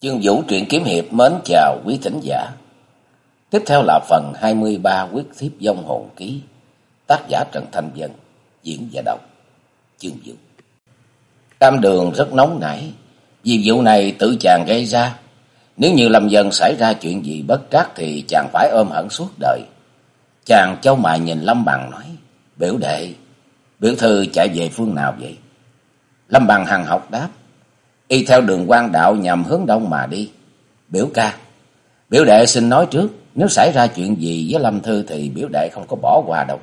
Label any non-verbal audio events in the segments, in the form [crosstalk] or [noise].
Chương Vũ truyện kiếm hiệp mến chào quý thính giả. Tiếp theo là phần 23 quyết thiếp dông hồn ký. Tác giả Trần Thanh Dân, diễn giả đọc. Chương Vũ. Cam đường rất nóng nảy, vì vụ này tự chàng gây ra. Nếu như lầm Dân xảy ra chuyện gì bất trắc thì chàng phải ôm hận suốt đời. Chàng châu mài nhìn Lâm Bằng nói, biểu đệ, biểu thư chạy về phương nào vậy? Lâm Bằng hằng học đáp, y theo đường quan đạo nhằm hướng đông mà đi. Biểu ca, biểu đệ xin nói trước, nếu xảy ra chuyện gì với Lâm Thư thì biểu đệ không có bỏ qua đâu.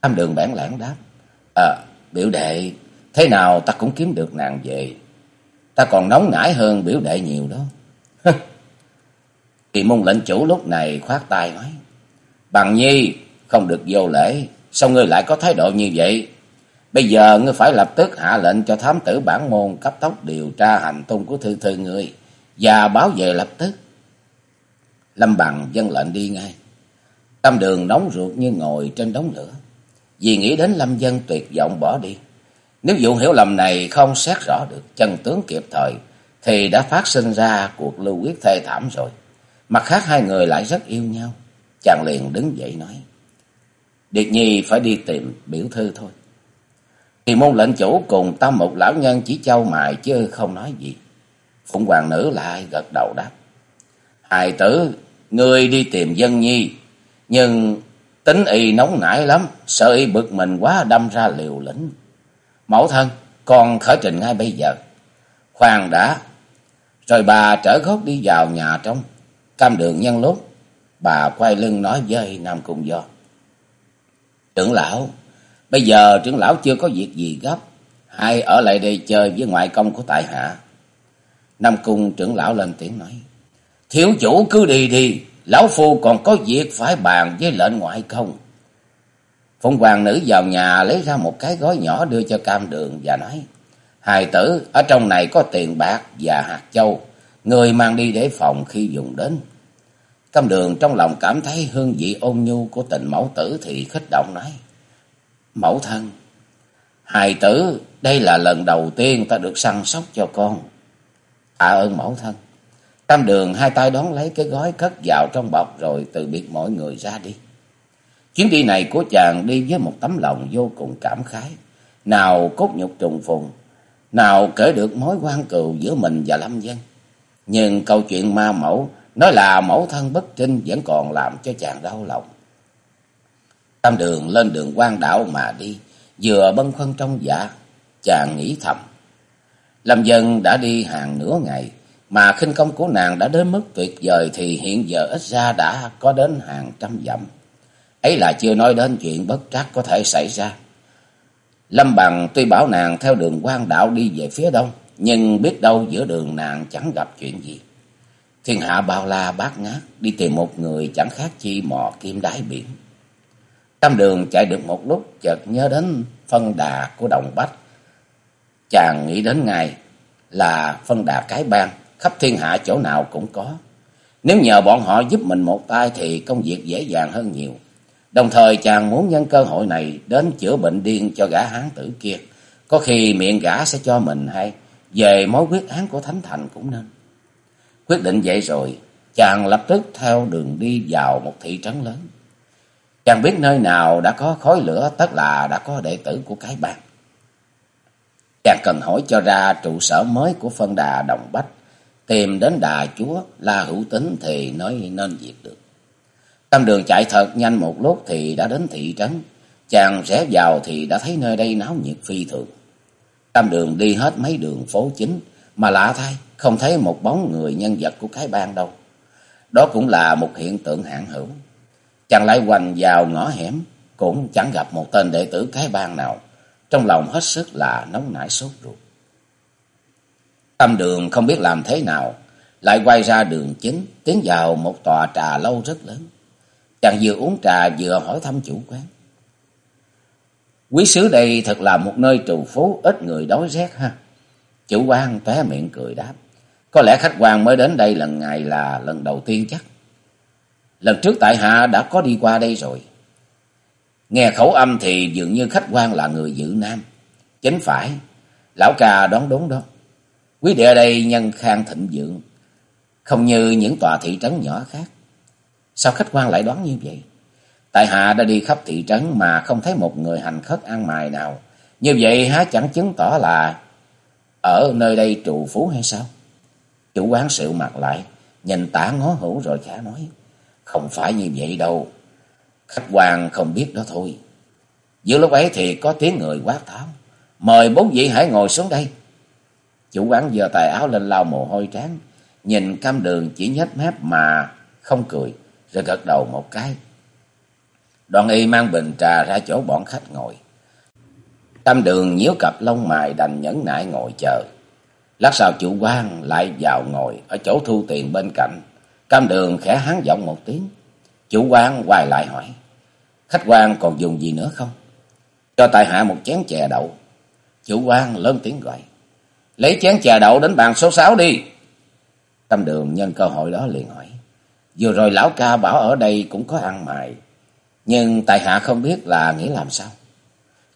Tam đường bản lãng đáp, À, biểu đệ, thế nào ta cũng kiếm được nàng về. Ta còn nóng nảy hơn biểu đệ nhiều đó. [laughs] Kỳ môn lệnh chủ lúc này khoát tay nói, Bằng nhi, không được vô lễ, sao ngươi lại có thái độ như vậy? Bây giờ ngươi phải lập tức hạ lệnh cho thám tử bản môn cấp tốc điều tra hành tung của thư thư ngươi và báo về lập tức. Lâm Bằng dân lệnh đi ngay. Tâm đường nóng ruột như ngồi trên đống lửa. Vì nghĩ đến Lâm Dân tuyệt vọng bỏ đi. Nếu vụ hiểu lầm này không xét rõ được chân tướng kịp thời, thì đã phát sinh ra cuộc lưu quyết thê thảm rồi. Mặt khác hai người lại rất yêu nhau. Chàng liền đứng dậy nói. Điệt Nhi phải đi tìm biểu thư thôi. Thì môn lệnh chủ cùng tam một lão nhân chỉ châu mài chứ không nói gì. Phụng hoàng nữ lại gật đầu đáp. Hài tử, ngươi đi tìm dân nhi, nhưng tính y nóng nảy lắm, sợ y bực mình quá đâm ra liều lĩnh. Mẫu thân, con khởi trình ngay bây giờ. Khoan đã, rồi bà trở gót đi vào nhà trong, cam đường nhân lúc. Bà quay lưng nói với Nam Cung Do. Trưởng lão, Bây giờ trưởng lão chưa có việc gì gấp, hai ở lại đây chơi với ngoại công của tại hạ. Nam cung trưởng lão lên tiếng nói, Thiếu chủ cứ đi đi, lão phu còn có việc phải bàn với lệnh ngoại công. Phong hoàng nữ vào nhà lấy ra một cái gói nhỏ đưa cho cam đường và nói, Hài tử, ở trong này có tiền bạc và hạt châu, người mang đi để phòng khi dùng đến. Cam đường trong lòng cảm thấy hương vị ôn nhu của tình mẫu tử thì khích động nói, Mẫu thân, hài tử, đây là lần đầu tiên ta được săn sóc cho con. Tạ ơn mẫu thân. Tam đường hai tay đón lấy cái gói cất vào trong bọc rồi từ biệt mọi người ra đi. Chuyến đi này của chàng đi với một tấm lòng vô cùng cảm khái. Nào cốt nhục trùng phùng, nào kể được mối quan cừu giữa mình và Lâm Dân. Nhưng câu chuyện ma mẫu, nói là mẫu thân bất trinh vẫn còn làm cho chàng đau lòng. Tam đường lên đường quan đảo mà đi, vừa bân khuân trong dạ, chàng nghĩ thầm. Lâm dân đã đi hàng nửa ngày, mà khinh công của nàng đã đến mức tuyệt vời thì hiện giờ ít ra đã có đến hàng trăm dặm. Ấy là chưa nói đến chuyện bất trắc có thể xảy ra. Lâm Bằng tuy bảo nàng theo đường quan đạo đi về phía đông, nhưng biết đâu giữa đường nàng chẳng gặp chuyện gì. Thiên hạ bao la bát ngát, đi tìm một người chẳng khác chi mò kim đáy biển. Tam đường chạy được một lúc chợt nhớ đến phân đà của đồng bách. Chàng nghĩ đến ngày là phân đà cái bang, khắp thiên hạ chỗ nào cũng có. Nếu nhờ bọn họ giúp mình một tay thì công việc dễ dàng hơn nhiều. Đồng thời chàng muốn nhân cơ hội này đến chữa bệnh điên cho gã hán tử kia. Có khi miệng gã sẽ cho mình hay về mối quyết án của Thánh Thành cũng nên. Quyết định vậy rồi, chàng lập tức theo đường đi vào một thị trấn lớn. Chàng biết nơi nào đã có khói lửa, tất là đã có đệ tử của cái bang. Chàng cần hỏi cho ra trụ sở mới của phân đà Đồng Bách. Tìm đến đà chúa La Hữu Tính thì nói nên việc được. Tâm đường chạy thật nhanh một lúc thì đã đến thị trấn. Chàng rẽ vào thì đã thấy nơi đây náo nhiệt phi thường. Tam đường đi hết mấy đường phố chính, mà lạ thay, không thấy một bóng người nhân vật của cái bang đâu. Đó cũng là một hiện tượng hạn hữu. Chàng lại hoành vào ngõ hẻm, cũng chẳng gặp một tên đệ tử cái bang nào. Trong lòng hết sức là nóng nảy sốt ruột. Tâm đường không biết làm thế nào, lại quay ra đường chính, tiến vào một tòa trà lâu rất lớn. Chàng vừa uống trà vừa hỏi thăm chủ quán. Quý sứ đây thật là một nơi trù phố ít người đói rét ha. Chủ quan tóe miệng cười đáp. Có lẽ khách quan mới đến đây lần ngày là lần đầu tiên chắc. Lần trước tại hạ đã có đi qua đây rồi. Nghe khẩu âm thì dường như khách quan là người dự nam. Chính phải, lão ca đoán đúng đó. Quý địa đây nhân khang thịnh vượng, không như những tòa thị trấn nhỏ khác. Sao khách quan lại đoán như vậy? Tại hạ đã đi khắp thị trấn mà không thấy một người hành khất ăn mài nào. Như vậy há chẳng chứng tỏ là ở nơi đây trụ phú hay sao? Chủ quán sự mặt lại, nhìn tả ngó hữu rồi khả nói. Không phải như vậy đâu. Khách quan không biết đó thôi. Giữa lúc ấy thì có tiếng người quát tháo. Mời bốn vị hãy ngồi xuống đây. Chủ quán giơ tài áo lên lau mồ hôi trán. Nhìn cam đường chỉ nhếch mép mà không cười. Rồi gật đầu một cái. Đoàn y mang bình trà ra chỗ bọn khách ngồi. Cam đường nhíu cặp lông mày đành nhẫn nại ngồi chờ. Lát sau chủ quan lại vào ngồi ở chỗ thu tiền bên cạnh. Cam đường khẽ hắn giọng một tiếng. Chủ quan quay lại hỏi. Khách quan còn dùng gì nữa không? Cho tại hạ một chén chè đậu. Chủ quan lớn tiếng gọi. Lấy chén chè đậu đến bàn số sáu đi. Cam đường nhân cơ hội đó liền hỏi. Vừa rồi lão ca bảo ở đây cũng có ăn mài. Nhưng tại hạ không biết là nghĩ làm sao.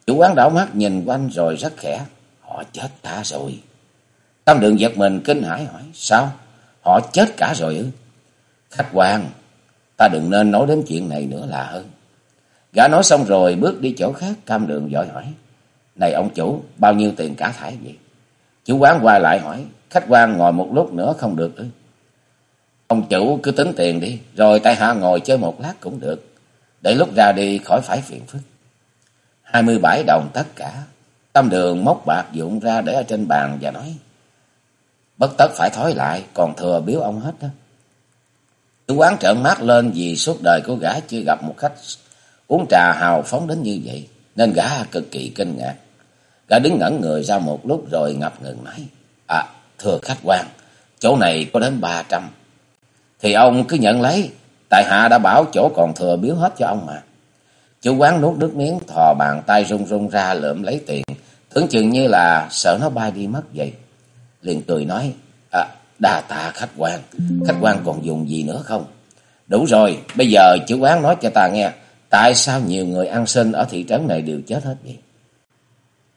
Chủ quán đảo mắt nhìn quanh rồi rất khẽ. Họ chết ta rồi. Tâm đường giật mình kinh hãi hỏi. Sao? Họ chết cả rồi ư? Khách quan, ta đừng nên nói đến chuyện này nữa là hơn. Gã nói xong rồi bước đi chỗ khác. Cam đường dội hỏi. Này ông chủ, bao nhiêu tiền cả thải vậy? Chủ quán quay lại hỏi. Khách quan ngồi một lúc nữa không được ư? Ông chủ cứ tính tiền đi. Rồi tại hạ ngồi chơi một lát cũng được. Để lúc ra đi khỏi phải phiền phức. hai mươi bảy đồng tất cả. Tâm đường móc bạc dụng ra để ở trên bàn và nói. Bất tất phải thói lại, còn thừa biếu ông hết đó. Chủ quán trợn mắt lên vì suốt đời của gã chưa gặp một khách uống trà hào phóng đến như vậy, nên gã cực kỳ kinh ngạc. Gã đứng ngẩn người ra một lúc rồi ngập ngừng nói, À, thưa khách quan, chỗ này có đến ba trăm. Thì ông cứ nhận lấy, tại hạ đã bảo chỗ còn thừa biếu hết cho ông mà. Chủ quán nuốt nước miếng, thò bàn tay run run ra lượm lấy tiền, tưởng chừng như là sợ nó bay đi mất vậy. Liền cười nói, à, đà tạ khách quan, khách quan còn dùng gì nữa không? Đủ rồi, bây giờ chủ quán nói cho ta nghe, tại sao nhiều người ăn xin ở thị trấn này đều chết hết vậy?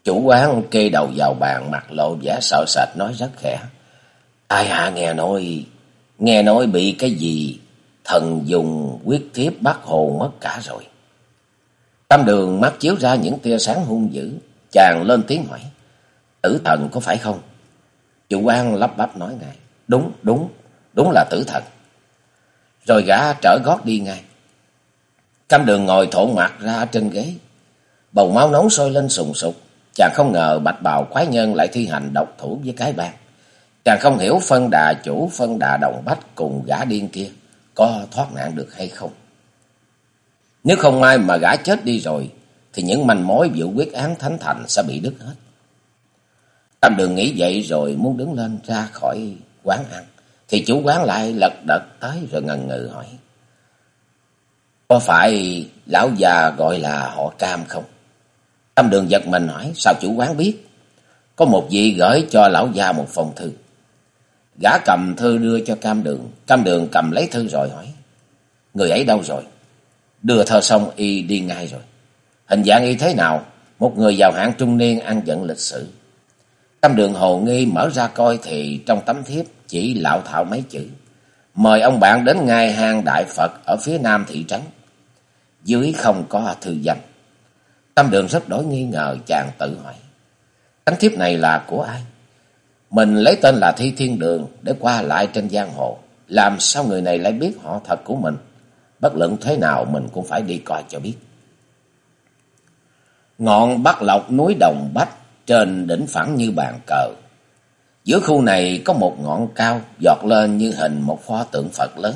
Chủ quán kê đầu vào bàn mặt lộ vẻ sợ sệt nói rất khẽ. Ai hạ nghe nói, nghe nói bị cái gì, thần dùng quyết thiếp bắt hồn mất cả rồi. Tam đường mắt chiếu ra những tia sáng hung dữ, chàng lên tiếng hỏi. Tử thần có phải không? Chủ quan lắp bắp nói ngay. Đúng, đúng, đúng là tử thần. Rồi gã trở gót đi ngay. Cam đường ngồi thộn mặt ra trên ghế. Bầu máu nóng sôi lên sùng sục. Chàng không ngờ bạch bào quái nhân lại thi hành độc thủ với cái bàn. Chàng không hiểu phân đà chủ, phân đà đồng bách cùng gã điên kia có thoát nạn được hay không. Nếu không may mà gã chết đi rồi, thì những manh mối vụ quyết án thánh thành sẽ bị đứt hết. Tam đường nghĩ vậy rồi muốn đứng lên ra khỏi quán ăn. Thì chủ quán lại lật đật tới rồi ngần ngừ hỏi. Có phải lão già gọi là họ cam không? Tâm đường giật mình hỏi, sao chủ quán biết? Có một vị gửi cho lão già một phòng thư. Gã cầm thư đưa cho cam đường. Cam đường cầm lấy thư rồi hỏi. Người ấy đâu rồi? Đưa thơ xong y đi ngay rồi. Hình dạng y thế nào? Một người giàu hạng trung niên ăn giận lịch sử tâm đường hồ nghi mở ra coi thì trong tấm thiếp chỉ lạo thạo mấy chữ. Mời ông bạn đến ngay hang Đại Phật ở phía nam thị trấn. Dưới không có thư danh. Tâm đường rất đổi nghi ngờ, chàng tự hỏi. Tấm thiếp này là của ai? Mình lấy tên là Thi Thiên Đường để qua lại trên giang hồ. Làm sao người này lại biết họ thật của mình? Bất luận thế nào mình cũng phải đi coi cho biết. Ngọn Bắc Lộc núi Đồng Bách trên đỉnh phẳng như bàn cờ. Giữa khu này có một ngọn cao giọt lên như hình một pho tượng Phật lớn.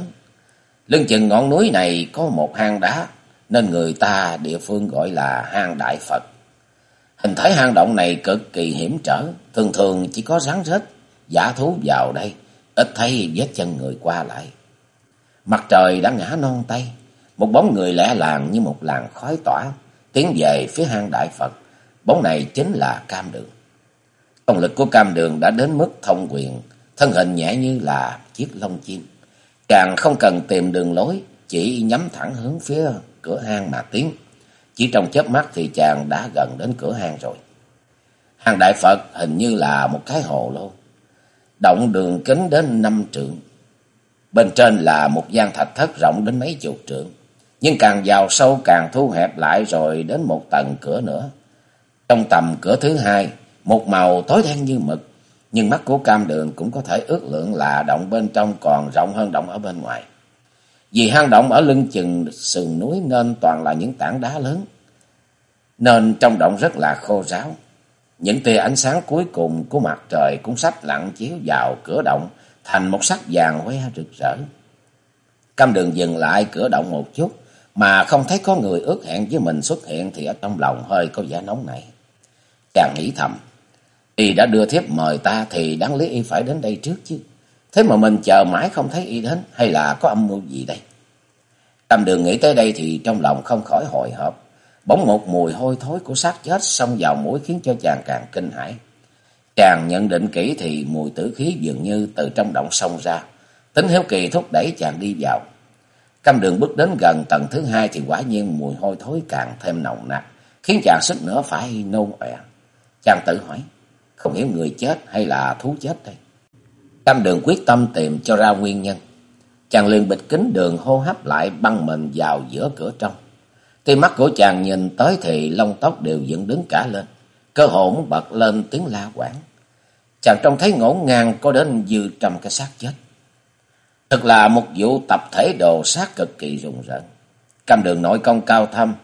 Lưng chừng ngọn núi này có một hang đá nên người ta địa phương gọi là hang Đại Phật. Hình thái hang động này cực kỳ hiểm trở, thường thường chỉ có rắn rết, giả thú vào đây, ít thấy vết chân người qua lại. Mặt trời đã ngã non tay, một bóng người lẻ làng như một làn khói tỏa, tiến về phía hang Đại Phật. Bóng này chính là cam đường. Công lực của cam đường đã đến mức thông quyền, thân hình nhẹ như là chiếc lông chim. Chàng không cần tìm đường lối, chỉ nhắm thẳng hướng phía cửa hang mà tiến. Chỉ trong chớp mắt thì chàng đã gần đến cửa hang rồi. Hang Đại Phật hình như là một cái hồ lô. Động đường kính đến năm trượng. Bên trên là một gian thạch thất rộng đến mấy chục trượng. Nhưng càng vào sâu càng thu hẹp lại rồi đến một tầng cửa nữa. Trong tầm cửa thứ hai, một màu tối đen như mực. Nhưng mắt của cam đường cũng có thể ước lượng là động bên trong còn rộng hơn động ở bên ngoài. Vì hang động ở lưng chừng sườn núi nên toàn là những tảng đá lớn. Nên trong động rất là khô ráo. Những tia ánh sáng cuối cùng của mặt trời cũng sắp lặng chiếu vào cửa động thành một sắc vàng hoe rực rỡ. Cam đường dừng lại cửa động một chút mà không thấy có người ước hẹn với mình xuất hiện thì ở trong lòng hơi có vẻ nóng này. Chàng nghĩ thầm, y đã đưa thiếp mời ta thì đáng lý y phải đến đây trước chứ. Thế mà mình chờ mãi không thấy y đến hay là có âm mưu gì đây? Cam đường nghĩ tới đây thì trong lòng không khỏi hồi hộp. Bỗng một mùi hôi thối của xác chết xông vào mũi khiến cho chàng càng kinh hãi. Chàng nhận định kỹ thì mùi tử khí dường như từ trong động xông ra. Tính hiếu kỳ thúc đẩy chàng đi vào. Cam đường bước đến gần tầng thứ hai thì quả nhiên mùi hôi thối càng thêm nồng nặc, khiến chàng sức nữa phải nôn ọe. Chàng tự hỏi, không hiểu người chết hay là thú chết đây. Cam đường quyết tâm tìm cho ra nguyên nhân. Chàng liền bịt kính đường hô hấp lại băng mình vào giữa cửa trong. Tuy mắt của chàng nhìn tới thì lông tóc đều dựng đứng cả lên. Cơ hồ muốn bật lên tiếng la quảng. Chàng trông thấy ngổn ngang có đến dư trăm cái xác chết. Thật là một vụ tập thể đồ sát cực kỳ rùng rợn. Cam đường nội công cao thâm.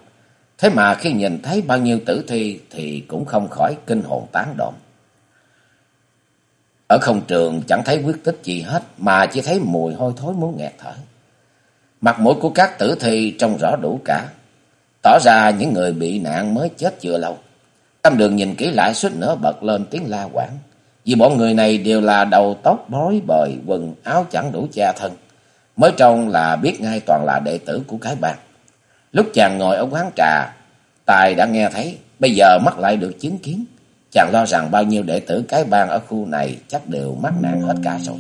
Thế mà khi nhìn thấy bao nhiêu tử thi thì cũng không khỏi kinh hồn tán động. Ở không trường chẳng thấy quyết tích gì hết mà chỉ thấy mùi hôi thối muốn nghẹt thở. Mặt mũi của các tử thi trông rõ đủ cả. Tỏ ra những người bị nạn mới chết chưa lâu. Cam đường nhìn kỹ lại suýt nữa bật lên tiếng la quảng. Vì bọn người này đều là đầu tóc bói bời, quần áo chẳng đủ che thân. Mới trông là biết ngay toàn là đệ tử của cái bang. Lúc chàng ngồi ở quán trà, Tài đã nghe thấy, bây giờ mắt lại được chứng kiến. Chàng lo rằng bao nhiêu đệ tử cái bang ở khu này chắc đều mắc nạn hết cả rồi.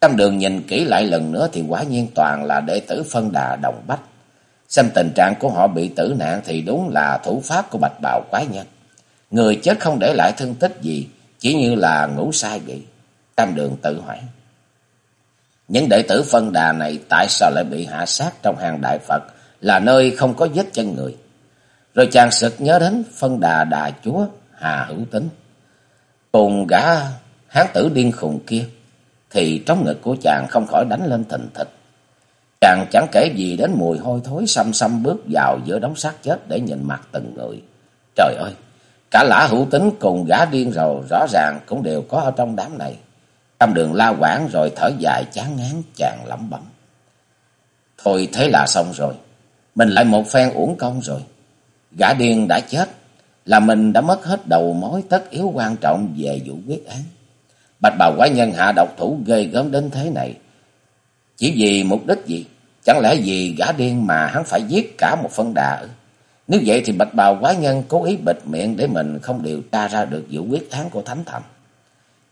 Cam đường nhìn kỹ lại lần nữa thì quả nhiên toàn là đệ tử phân đà đồng bách. Xem tình trạng của họ bị tử nạn thì đúng là thủ pháp của bạch bào quái nhân. Người chết không để lại thương tích gì, chỉ như là ngủ sai vậy. Tam đường tự hỏi. Những đệ tử phân đà này tại sao lại bị hạ sát trong hàng đại Phật là nơi không có vết chân người? Rồi chàng sực nhớ đến phân đà đà chúa Hà Hữu Tính. Cùng gã hán tử điên khùng kia, thì trong ngực của chàng không khỏi đánh lên thình thịch. Chàng chẳng kể gì đến mùi hôi thối xăm xăm bước vào giữa đống xác chết để nhìn mặt từng người. Trời ơi! Cả lã hữu tính cùng gã điên rầu rõ ràng cũng đều có ở trong đám này. Trong đường la quảng rồi thở dài chán ngán chàng lẩm bẩm. Thôi thế là xong rồi. Mình lại một phen uổng công rồi. Gã điên đã chết. Là mình đã mất hết đầu mối tất yếu quan trọng về vụ quyết án. Bạch bào quái nhân hạ độc thủ ghê gớm đến thế này. Chỉ vì mục đích gì? Chẳng lẽ vì gã điên mà hắn phải giết cả một phân đà ư? Nếu vậy thì bạch bào quái nhân cố ý bịt miệng để mình không điều tra ra được vụ quyết án của thánh thầm.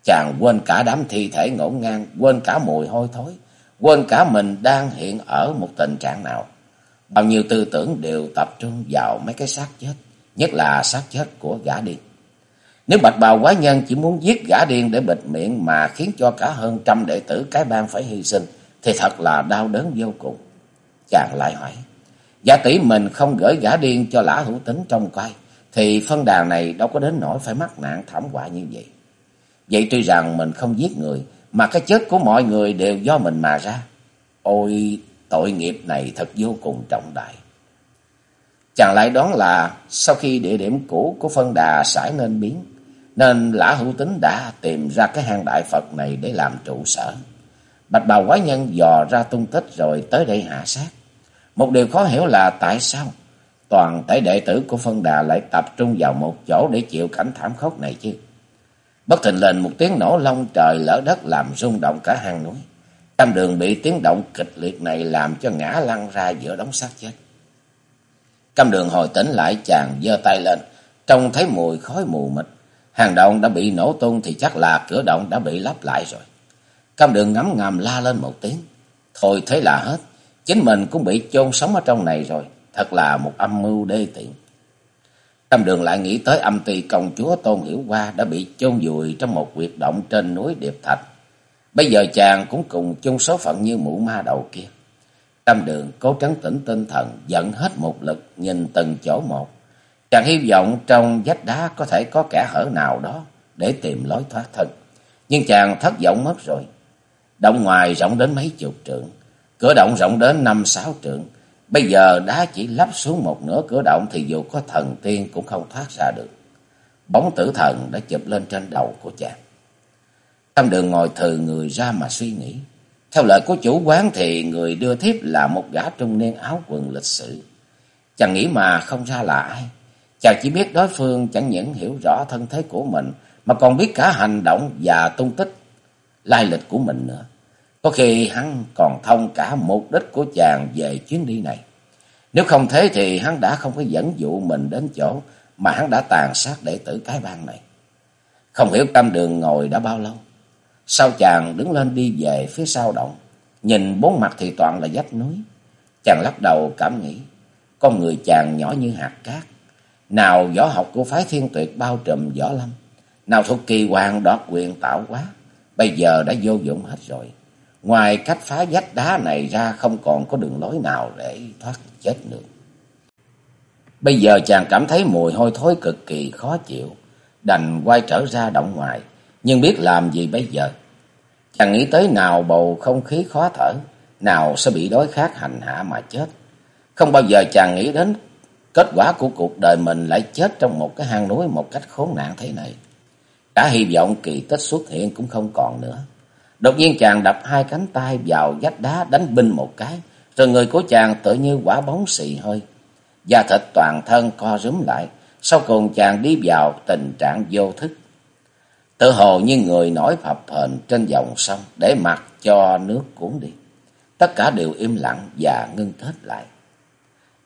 Chàng quên cả đám thi thể ngổn ngang, quên cả mùi hôi thối, quên cả mình đang hiện ở một tình trạng nào. Bao nhiêu tư tưởng đều tập trung vào mấy cái xác chết, nhất là xác chết của gã điên. Nếu bạch bào quái nhân chỉ muốn giết gã điên để bịt miệng mà khiến cho cả hơn trăm đệ tử cái bang phải hy sinh, thì thật là đau đớn vô cùng. Chàng lại hỏi. Giả tỷ mình không gửi gã điên cho lã hữu tính trong coi, thì phân đàn này đâu có đến nỗi phải mắc nạn thảm họa như vậy. Vậy tuy rằng mình không giết người, mà cái chết của mọi người đều do mình mà ra. Ôi, tội nghiệp này thật vô cùng trọng đại. Chàng lại đoán là sau khi địa điểm cũ của phân đà sải nên biến, nên lã hữu tính đã tìm ra cái hang đại Phật này để làm trụ sở. Bạch bào quái nhân dò ra tung tích rồi tới đây hạ sát. Một điều khó hiểu là tại sao toàn thể đệ tử của phân đà lại tập trung vào một chỗ để chịu cảnh thảm khốc này chứ. Bất thình lình một tiếng nổ long trời lỡ đất làm rung động cả hang núi. Tam đường bị tiếng động kịch liệt này làm cho ngã lăn ra giữa đống xác chết. Cam đường hồi tỉnh lại chàng giơ tay lên, trông thấy mùi khói mù mịt. Hàng động đã bị nổ tung thì chắc là cửa động đã bị lắp lại rồi. Cam đường ngấm ngầm la lên một tiếng. Thôi thế là hết. Chính mình cũng bị chôn sống ở trong này rồi. Thật là một âm mưu đê tiện. Cam đường lại nghĩ tới âm ty công chúa Tôn Hiểu Hoa đã bị chôn vùi trong một quyệt động trên núi Điệp Thạch. Bây giờ chàng cũng cùng chung số phận như mụ ma đầu kia. tam đường cố trấn tĩnh tinh thần, dẫn hết một lực, nhìn từng chỗ một. Chàng hy vọng trong vách đá có thể có kẻ hở nào đó để tìm lối thoát thân. Nhưng chàng thất vọng mất rồi. Động ngoài rộng đến mấy chục trượng, cửa động rộng đến năm sáu trượng. Bây giờ đá chỉ lắp xuống một nửa cửa động thì dù có thần tiên cũng không thoát ra được. Bóng tử thần đã chụp lên trên đầu của chàng. Tam đường ngồi thừ người ra mà suy nghĩ. Theo lời của chủ quán thì người đưa thiếp là một gã trung niên áo quần lịch sự. Chàng nghĩ mà không ra là ai. Chàng chỉ biết đối phương chẳng những hiểu rõ thân thế của mình, mà còn biết cả hành động và tung tích lai lịch của mình nữa. Có khi hắn còn thông cả mục đích của chàng về chuyến đi này. Nếu không thế thì hắn đã không có dẫn dụ mình đến chỗ mà hắn đã tàn sát đệ tử cái bang này. Không hiểu tam đường ngồi đã bao lâu. Sau chàng đứng lên đi về phía sau động. Nhìn bốn mặt thì toàn là vách núi. Chàng lắc đầu cảm nghĩ. Con người chàng nhỏ như hạt cát. Nào võ học của phái thiên tuyệt bao trùm võ lâm. Nào thuộc kỳ hoàng đoạt quyền tạo quá. Bây giờ đã vô dụng hết rồi. Ngoài cách phá vách đá này ra không còn có đường lối nào để thoát chết được. Bây giờ chàng cảm thấy mùi hôi thối cực kỳ khó chịu. Đành quay trở ra động ngoài. Nhưng biết làm gì bây giờ? Chàng nghĩ tới nào bầu không khí khó thở. Nào sẽ bị đói khát hành hạ mà chết. Không bao giờ chàng nghĩ đến kết quả của cuộc đời mình lại chết trong một cái hang núi một cách khốn nạn thế này. Cả hy vọng kỳ tích xuất hiện cũng không còn nữa. Đột nhiên chàng đập hai cánh tay vào vách đá đánh binh một cái, rồi người của chàng tự như quả bóng xì hơi. Da thịt toàn thân co rúm lại, sau cùng chàng đi vào tình trạng vô thức. Tự hồ như người nổi phập phền trên dòng sông để mặc cho nước cuốn đi. Tất cả đều im lặng và ngưng kết lại.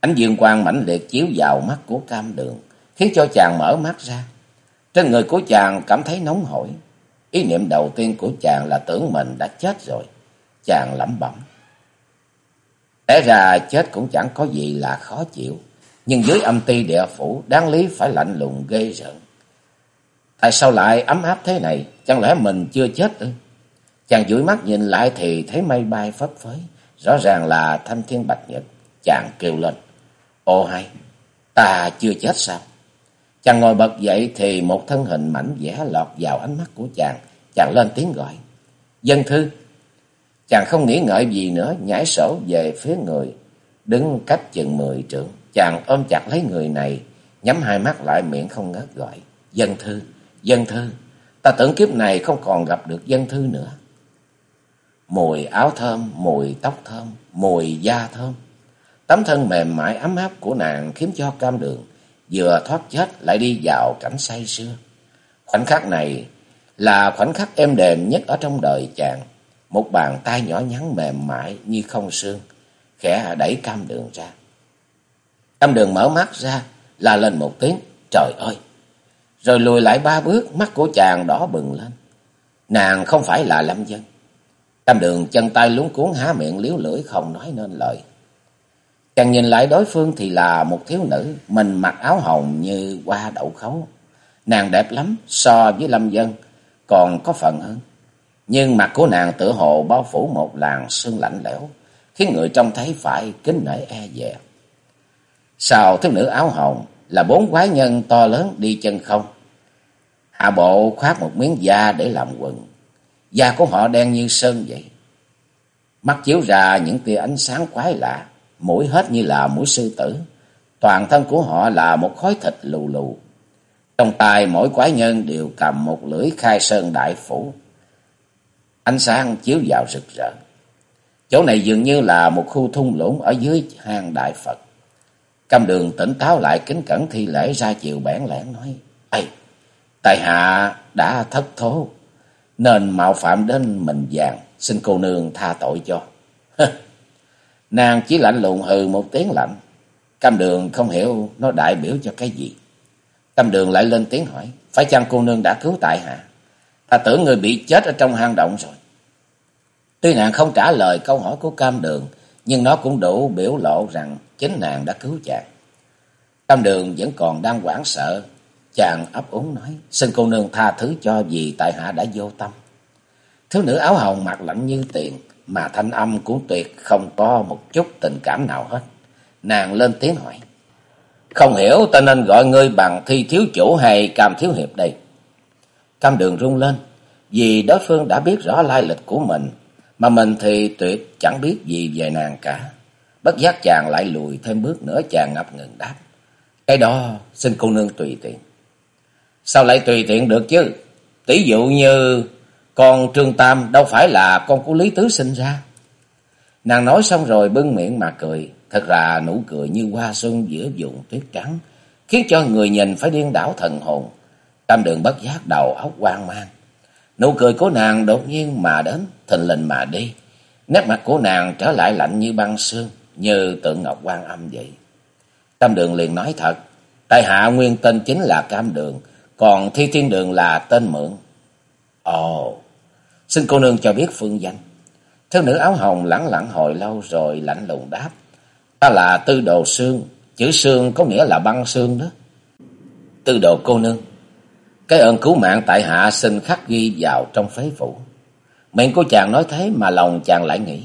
Ánh dương quang mãnh liệt chiếu vào mắt của cam đường, khiến cho chàng mở mắt ra. Trên người của chàng cảm thấy nóng hổi. Ý niệm đầu tiên của chàng là tưởng mình đã chết rồi. Chàng lẩm bẩm. Té ra chết cũng chẳng có gì là khó chịu. Nhưng dưới âm ti địa phủ đáng lý phải lạnh lùng ghê rợn. Tại sao lại ấm áp thế này? Chẳng lẽ mình chưa chết ư? Chàng dụi mắt nhìn lại thì thấy mây bay phất phới. Rõ ràng là thanh thiên bạch nhật. Chàng kêu lên. Ô hay, ta chưa chết sao? Chàng ngồi bật dậy thì một thân hình mảnh vẽ lọt vào ánh mắt của chàng. Chàng lên tiếng gọi. Dân thư. Chàng không nghĩ ngợi gì nữa, nhảy sổ về phía người. Đứng cách chừng mười trượng. Chàng ôm chặt lấy người này, nhắm hai mắt lại miệng không ngớt gọi. Dân thư, dân thư. Ta tưởng kiếp này không còn gặp được dân thư nữa. Mùi áo thơm, mùi tóc thơm, mùi da thơm. Tấm thân mềm mại ấm áp của nàng khiến cho cam đường vừa thoát chết lại đi vào cảnh say sưa. Khoảnh khắc này là khoảnh khắc êm đềm nhất ở trong đời chàng. Một bàn tay nhỏ nhắn mềm mại như không xương, khẽ đẩy cam đường ra. Cam đường mở mắt ra, la lên một tiếng, trời ơi! Rồi lùi lại ba bước, mắt của chàng đỏ bừng lên. Nàng không phải là Lâm Dân. tam đường chân tay luống cuốn há miệng liếu lưỡi không nói nên lời. Chàng nhìn lại đối phương thì là một thiếu nữ, mình mặc áo hồng như hoa đậu khấu. Nàng đẹp lắm, so với Lâm Dân, còn có phần hơn. Nhưng mặt của nàng tựa hồ bao phủ một làn sương lạnh lẽo, khiến người trông thấy phải kính nể e dè. Sau thiếu nữ áo hồng là bốn quái nhân to lớn đi chân không. Hạ bộ khoác một miếng da để làm quần. Da của họ đen như sơn vậy. Mắt chiếu ra những tia ánh sáng quái lạ mũi hết như là mũi sư tử. Toàn thân của họ là một khối thịt lù lù. Trong tay mỗi quái nhân đều cầm một lưỡi khai sơn đại phủ. Ánh sáng chiếu vào rực rỡ. Chỗ này dường như là một khu thung lũng ở dưới hang đại Phật. Cam đường tỉnh táo lại kính cẩn thi lễ ra chiều bẽn lẽn nói. Ây, tại hạ đã thất thố, nên mạo phạm đến mình vàng, xin cô nương tha tội cho. Nàng chỉ lạnh lùng hừ một tiếng lạnh. Cam đường không hiểu nó đại biểu cho cái gì. Cam đường lại lên tiếng hỏi. Phải chăng cô nương đã cứu tại hạ? Ta tưởng người bị chết ở trong hang động rồi. Tuy nàng không trả lời câu hỏi của cam đường. Nhưng nó cũng đủ biểu lộ rằng chính nàng đã cứu chàng. cam đường vẫn còn đang hoảng sợ. Chàng ấp úng nói, xin cô nương tha thứ cho vì tại hạ đã vô tâm. Thiếu nữ áo hồng mặt lạnh như tiền, mà thanh âm cũng tuyệt không có một chút tình cảm nào hết. Nàng lên tiếng hỏi. Không hiểu ta nên gọi ngươi bằng thi thiếu chủ hay cam thiếu hiệp đây. Cam đường rung lên, vì đối phương đã biết rõ lai lịch của mình, mà mình thì tuyệt chẳng biết gì về nàng cả. Bất giác chàng lại lùi thêm bước nữa chàng ngập ngừng đáp. Cái đó xin cô nương tùy tiện. Sao lại tùy tiện được chứ? Tỷ dụ như con Trương Tam đâu phải là con của Lý Tứ sinh ra. Nàng nói xong rồi bưng miệng mà cười. Thật ra nụ cười như hoa xuân giữa vùng tuyết trắng, khiến cho người nhìn phải điên đảo thần hồn. Tam đường bất giác đầu óc hoang mang. Nụ cười của nàng đột nhiên mà đến, thình lình mà đi. Nét mặt của nàng trở lại lạnh như băng sương, như tượng ngọc quan âm vậy. Tam đường liền nói thật, tại hạ nguyên tên chính là Cam Đường, còn Thi Thiên Đường là tên mượn. Ồ, xin cô nương cho biết phương danh. Thiếu nữ áo hồng lẳng lặng hồi lâu rồi lạnh lùng đáp. Ta là tư đồ xương, chữ xương có nghĩa là băng xương đó. Tư đồ cô nương, cái ơn cứu mạng tại hạ xin khắc ghi vào trong phế phủ. Miệng của chàng nói thế mà lòng chàng lại nghĩ.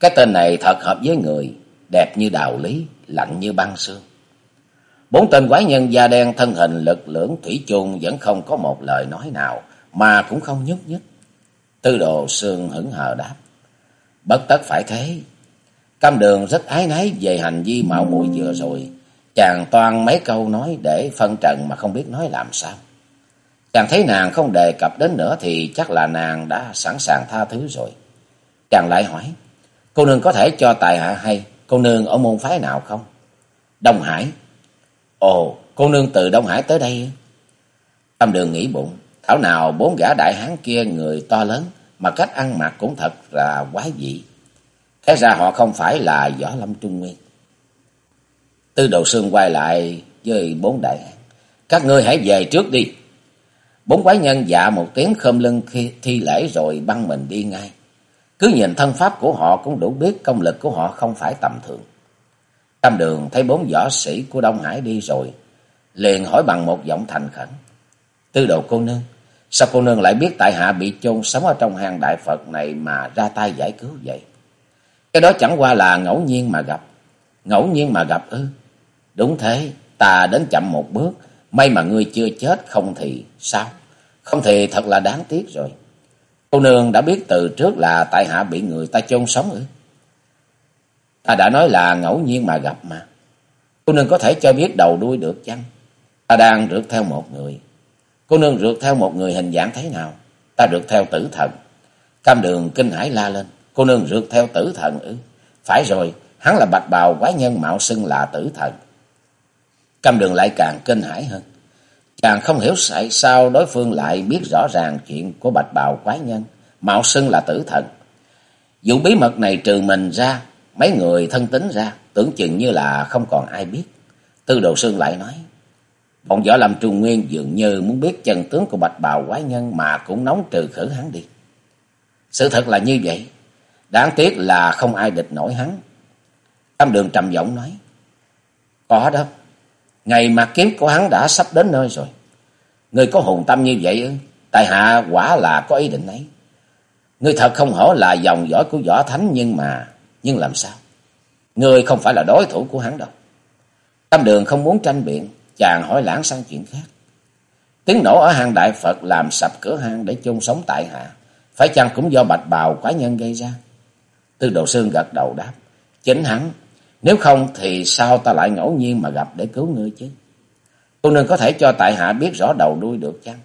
Cái tên này thật hợp với người, đẹp như đào lý, lạnh như băng xương. Bốn tên quái nhân da đen thân hình lực lưỡng thủy chung vẫn không có một lời nói nào, mà cũng không nhúc nhích. Tư đồ xương hững hờ đáp. Bất tất phải thế. Cam đường rất ái náy về hành vi mạo muội vừa rồi. Chàng toan mấy câu nói để phân trần mà không biết nói làm sao. Chàng thấy nàng không đề cập đến nữa thì chắc là nàng đã sẵn sàng tha thứ rồi. Chàng lại hỏi, cô nương có thể cho tài hạ hay cô nương ở môn phái nào không? Đông Hải. Ồ, cô nương từ Đông Hải tới đây. Tâm đường nghĩ bụng, thảo nào bốn gã đại hán kia người to lớn mà cách ăn mặc cũng thật là quái dị. Thế ra họ không phải là Võ Lâm Trung Nguyên. Tư đầu sương quay lại với bốn đại hán. Các ngươi hãy về trước đi. Bốn quái nhân dạ một tiếng khom lưng khi thi lễ rồi băng mình đi ngay. Cứ nhìn thân pháp của họ cũng đủ biết công lực của họ không phải tầm thường. Tam đường thấy bốn võ sĩ của Đông Hải đi rồi, liền hỏi bằng một giọng thành khẩn. Tư đồ cô nương, sao cô nương lại biết tại hạ bị chôn sống ở trong hang đại Phật này mà ra tay giải cứu vậy? Cái đó chẳng qua là ngẫu nhiên mà gặp. Ngẫu nhiên mà gặp ư? Đúng thế, ta đến chậm một bước, may mà ngươi chưa chết không thì sao? Không thì thật là đáng tiếc rồi. Cô nương đã biết từ trước là tại hạ bị người ta chôn sống ư? Ta đã nói là ngẫu nhiên mà gặp mà. Cô nương có thể cho biết đầu đuôi được chăng? Ta đang rượt theo một người. Cô nương rượt theo một người hình dạng thế nào? Ta rượt theo tử thần. Cam đường kinh hãi la lên. Cô nương rượt theo tử thần ư? Phải rồi, hắn là bạch bào quái nhân mạo xưng là tử thần. Cam đường lại càng kinh hãi hơn. Chàng không hiểu tại sao đối phương lại biết rõ ràng chuyện của bạch bào quái nhân, mạo xưng là tử thần. Vụ bí mật này trừ mình ra, mấy người thân tính ra, tưởng chừng như là không còn ai biết. Tư đồ sương lại nói, bọn võ lâm trung nguyên dường như muốn biết chân tướng của bạch bào quái nhân mà cũng nóng trừ khử hắn đi. Sự thật là như vậy, đáng tiếc là không ai địch nổi hắn. Tam đường trầm giọng nói, có đó, ngày mà kiếm của hắn đã sắp đến nơi rồi. Ngươi có hồn tâm như vậy ư? Tại hạ quả là có ý định ấy. Ngươi thật không hổ là dòng dõi của võ thánh nhưng mà... Nhưng làm sao? Ngươi không phải là đối thủ của hắn đâu. Tam đường không muốn tranh biện. Chàng hỏi lãng sang chuyện khác. Tiếng nổ ở hang đại Phật làm sập cửa hang để chôn sống tại hạ. Phải chăng cũng do bạch bào quá nhân gây ra? Tư đồ sương gật đầu đáp. Chính hắn nếu không thì sao ta lại ngẫu nhiên mà gặp để cứu ngươi chứ? Cô nương có thể cho tại hạ biết rõ đầu đuôi được chăng?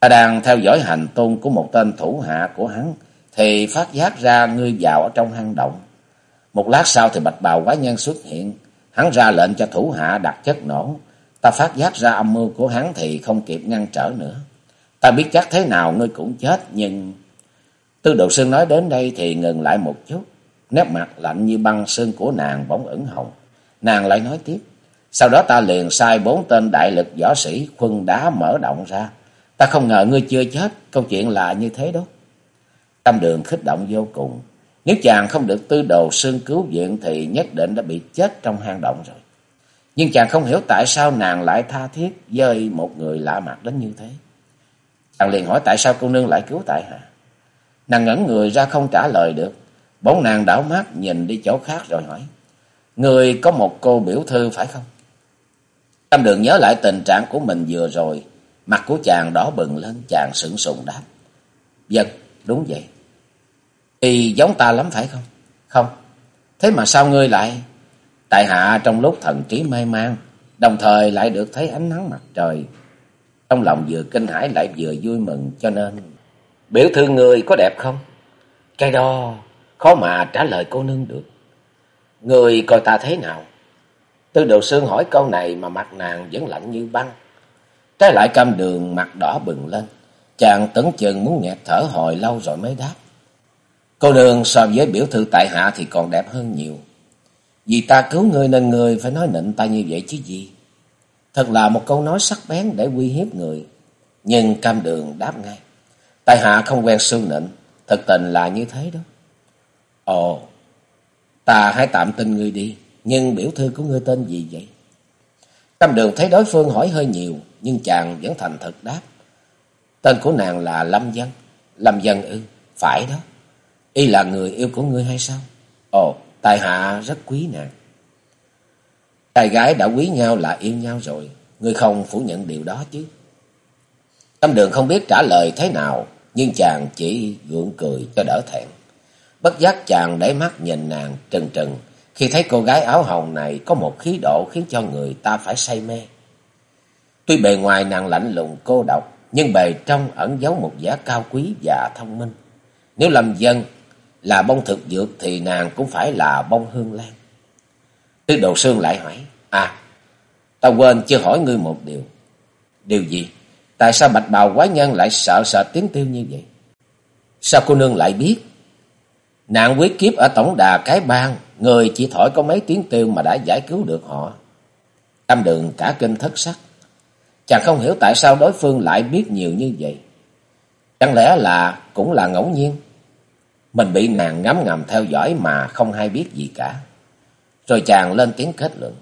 Ta đang theo dõi hành tung của một tên thủ hạ của hắn, thì phát giác ra ngươi vào ở trong hang động. Một lát sau thì bạch bào quái nhân xuất hiện, hắn ra lệnh cho thủ hạ đặt chất nổ. Ta phát giác ra âm mưu của hắn thì không kịp ngăn trở nữa. Ta biết chắc thế nào ngươi cũng chết, nhưng... Tư độ sương nói đến đây thì ngừng lại một chút. Nét mặt lạnh như băng sơn của nàng bỗng ửng hồng. Nàng lại nói tiếp. Sau đó ta liền sai bốn tên đại lực võ sĩ khuân đá mở động ra. Ta không ngờ ngươi chưa chết. Câu chuyện là như thế đó. Tâm đường khích động vô cùng. Nếu chàng không được tư đồ sương cứu viện thì nhất định đã bị chết trong hang động rồi. Nhưng chàng không hiểu tại sao nàng lại tha thiết với một người lạ mặt đến như thế. Chàng liền hỏi tại sao cô nương lại cứu tại hạ. Nàng ngẩn người ra không trả lời được. Bỗng nàng đảo mắt nhìn đi chỗ khác rồi hỏi. Người có một cô biểu thư phải không? tam đường nhớ lại tình trạng của mình vừa rồi. Mặt của chàng đỏ bừng lên, chàng sững sùng đáp. Vâng, đúng vậy. Y giống ta lắm phải không? Không. Thế mà sao ngươi lại... Tại hạ trong lúc thần trí mê man, đồng thời lại được thấy ánh nắng mặt trời. Trong lòng vừa kinh hãi lại vừa vui mừng cho nên... Biểu thư người có đẹp không? Cái đó khó mà trả lời cô nương được. Người coi ta thế nào? Tư đồ sương hỏi câu này mà mặt nàng vẫn lạnh như băng. Trái lại cam đường mặt đỏ bừng lên. Chàng tấn chừng muốn nghẹt thở hồi lâu rồi mới đáp. Cô đường so với biểu thư tại hạ thì còn đẹp hơn nhiều. Vì ta cứu người nên người phải nói nịnh ta như vậy chứ gì. Thật là một câu nói sắc bén để uy hiếp người. Nhưng cam đường đáp ngay. Tại hạ không quen sư nịnh. Thật tình là như thế đó. Ồ, ta hãy tạm tin ngươi đi. Nhưng biểu thư của ngươi tên gì vậy? Cam đường thấy đối phương hỏi hơi nhiều. Nhưng chàng vẫn thành thật đáp. Tên của nàng là Lâm Dân. Lâm Dân ư, phải đó. Y là người yêu của ngươi hay sao? Ồ, tài hạ rất quý nàng. Trai gái đã quý nhau là yêu nhau rồi. Ngươi không phủ nhận điều đó chứ. Tâm đường không biết trả lời thế nào. Nhưng chàng chỉ gượng cười cho đỡ thẹn. Bất giác chàng để mắt nhìn nàng trừng trừng. Khi thấy cô gái áo hồng này có một khí độ khiến cho người ta phải say mê. Tuy bề ngoài nàng lạnh lùng cô độc, nhưng bề trong ẩn giấu một vẻ cao quý và thông minh. Nếu làm Dân là bông thực dược thì nàng cũng phải là bông hương lan. Tư đồ sương lại hỏi, à, ta quên chưa hỏi ngươi một điều. Điều gì? Tại sao bạch bào quái nhân lại sợ sợ tiếng tiêu như vậy? Sao cô nương lại biết? Nạn quyết kiếp ở tổng đà cái bang, người chỉ thổi có mấy tiếng tiêu mà đã giải cứu được họ. Tâm đường cả kinh thất sắc. Chàng không hiểu tại sao đối phương lại biết nhiều như vậy. Chẳng lẽ là cũng là ngẫu nhiên? Mình bị nàng ngắm ngầm theo dõi mà không hay biết gì cả. Rồi chàng lên tiếng kết luận.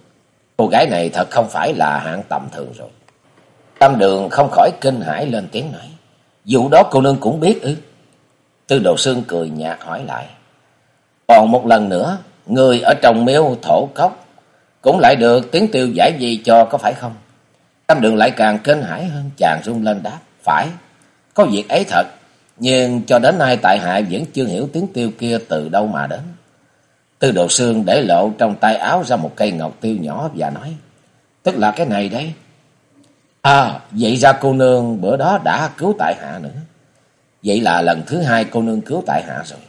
Cô gái này thật không phải là hạng tầm thường rồi. Tâm đường không khỏi kinh hãi lên tiếng nói. Dù đó cô nương cũng biết ư. Tư đồ sương cười nhạt hỏi lại. Còn một lần nữa, người ở trong miếu thổ cốc cũng lại được tiếng tiêu giải gì cho có phải không? Tâm đường lại càng kinh hãi hơn, chàng rung lên đáp. Phải, có việc ấy thật, nhưng cho đến nay tại hạ vẫn chưa hiểu tiếng tiêu kia từ đâu mà đến. Tư đồ sương để lộ trong tay áo ra một cây ngọc tiêu nhỏ và nói. Tức là cái này đấy. À, vậy ra cô nương bữa đó đã cứu tại hạ nữa. Vậy là lần thứ hai cô nương cứu tại hạ rồi.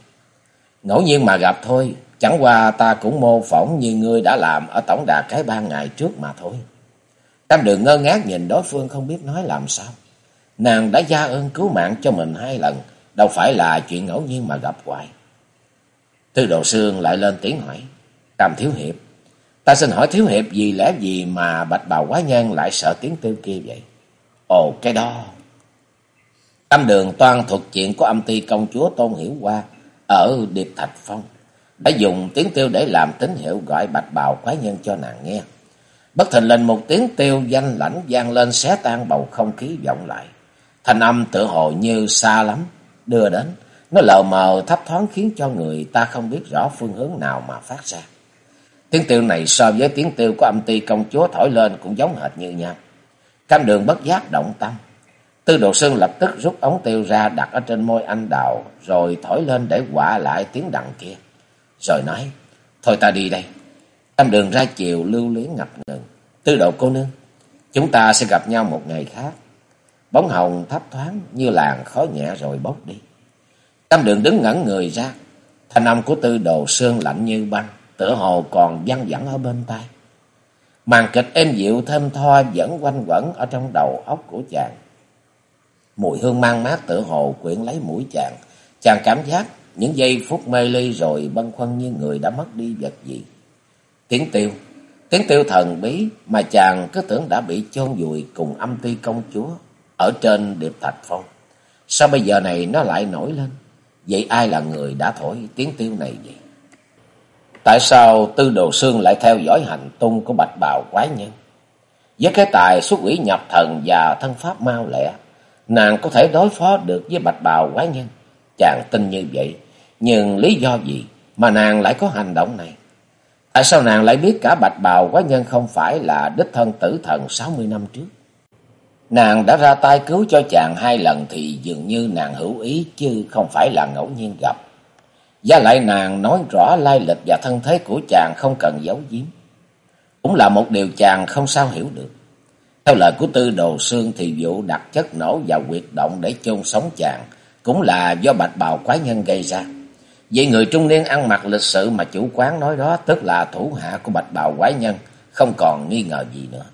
Ngẫu nhiên mà gặp thôi, chẳng qua ta cũng mô phỏng như ngươi đã làm ở tổng đà cái ba ngày trước mà thôi. Tam đường ngơ ngác nhìn đối phương không biết nói làm sao. Nàng đã gia ơn cứu mạng cho mình hai lần, đâu phải là chuyện ngẫu nhiên mà gặp hoài. Tư đồ sương lại lên tiếng hỏi, Tam Thiếu Hiệp, ta xin hỏi Thiếu Hiệp vì lẽ gì mà bạch bào quá nhân lại sợ tiếng tiêu kia vậy? Ồ, cái đó... cam đường toan thuật chuyện của âm ty công chúa Tôn Hiểu Hoa ở Điệp Thạch Phong, đã dùng tiếng tiêu để làm tín hiệu gọi bạch bào quái nhân cho nàng nghe. Bất thình lình một tiếng tiêu danh lãnh vang lên xé tan bầu không khí vọng lại. Thanh âm tự hồ như xa lắm, đưa đến. Nó lờ mờ thấp thoáng khiến cho người ta không biết rõ phương hướng nào mà phát ra. Tiếng tiêu này so với tiếng tiêu của âm ty công chúa thổi lên cũng giống hệt như nhau. Cam đường bất giác động tâm. Tư đồ sơn lập tức rút ống tiêu ra đặt ở trên môi anh đào rồi thổi lên để quả lại tiếng đằng kia. Rồi nói, thôi ta đi đây. Cam đường ra chiều lưu luyến ngập ngừng. Tư độ cô nương, chúng ta sẽ gặp nhau một ngày khác. Bóng hồng thấp thoáng như làn khói nhẹ rồi bốc đi. Tam đường đứng ngẩn người ra. Thanh âm của tư đồ sương lạnh như băng. Tựa hồ còn văng vẳng ở bên tai. Màn kịch êm dịu thơm tho vẫn quanh quẩn ở trong đầu óc của chàng. Mùi hương mang mát tựa hồ quyện lấy mũi chàng. Chàng cảm giác những giây phút mê ly rồi băn khoăn như người đã mất đi vật gì. Tiếng tiêu, tiếng tiêu thần bí mà chàng cứ tưởng đã bị chôn vùi cùng âm ti công chúa ở trên điệp thạch phong. Sao bây giờ này nó lại nổi lên? Vậy ai là người đã thổi tiếng tiêu này vậy? Tại sao tư đồ sương lại theo dõi hành tung của bạch bào quái nhân? Với cái tài xuất quỷ nhập thần và thân pháp mau lẹ, nàng có thể đối phó được với bạch bào quái nhân. Chàng tin như vậy, nhưng lý do gì mà nàng lại có hành động này? Tại sao nàng lại biết cả bạch bào quái nhân không phải là đích thân tử thần 60 năm trước? Nàng đã ra tay cứu cho chàng hai lần thì dường như nàng hữu ý chứ không phải là ngẫu nhiên gặp. Và lại nàng nói rõ lai lịch và thân thế của chàng không cần giấu giếm. Cũng là một điều chàng không sao hiểu được. Theo lời của tư đồ xương thì vụ đặt chất nổ và quyệt động để chôn sống chàng cũng là do bạch bào quái nhân gây ra. Vậy người trung niên ăn mặc lịch sự mà chủ quán nói đó tức là thủ hạ của bạch bào quái nhân, không còn nghi ngờ gì nữa.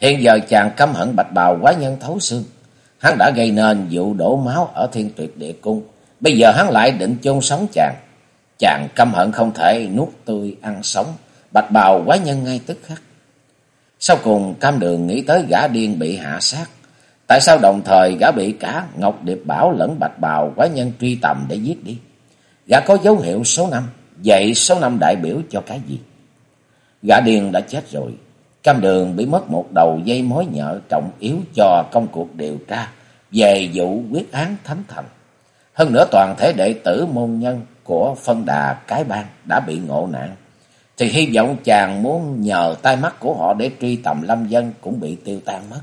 Hiện giờ chàng căm hận bạch bào quá nhân thấu xương. Hắn đã gây nên vụ đổ máu ở thiên tuyệt địa cung. Bây giờ hắn lại định chôn sống chàng. Chàng căm hận không thể nuốt tươi ăn sống. Bạch bào quá nhân ngay tức khắc. Sau cùng cam đường nghĩ tới gã điên bị hạ sát. Tại sao đồng thời gã bị cả Ngọc Điệp Bảo lẫn Bạch Bào quá nhân truy tầm để giết đi? Gã có dấu hiệu số năm, vậy số năm đại biểu cho cái gì? Gã điên đã chết rồi, Cam đường bị mất một đầu dây mối nhợ trọng yếu cho công cuộc điều tra về vụ quyết án thánh thành. Hơn nữa toàn thể đệ tử môn nhân của phân đà cái bang đã bị ngộ nạn. Thì hy vọng chàng muốn nhờ tai mắt của họ để truy tầm lâm dân cũng bị tiêu tan mất.